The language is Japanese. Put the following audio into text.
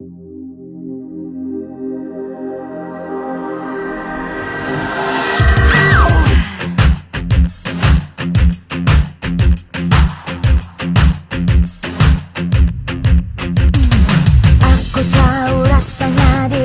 Aku tahu rasanya di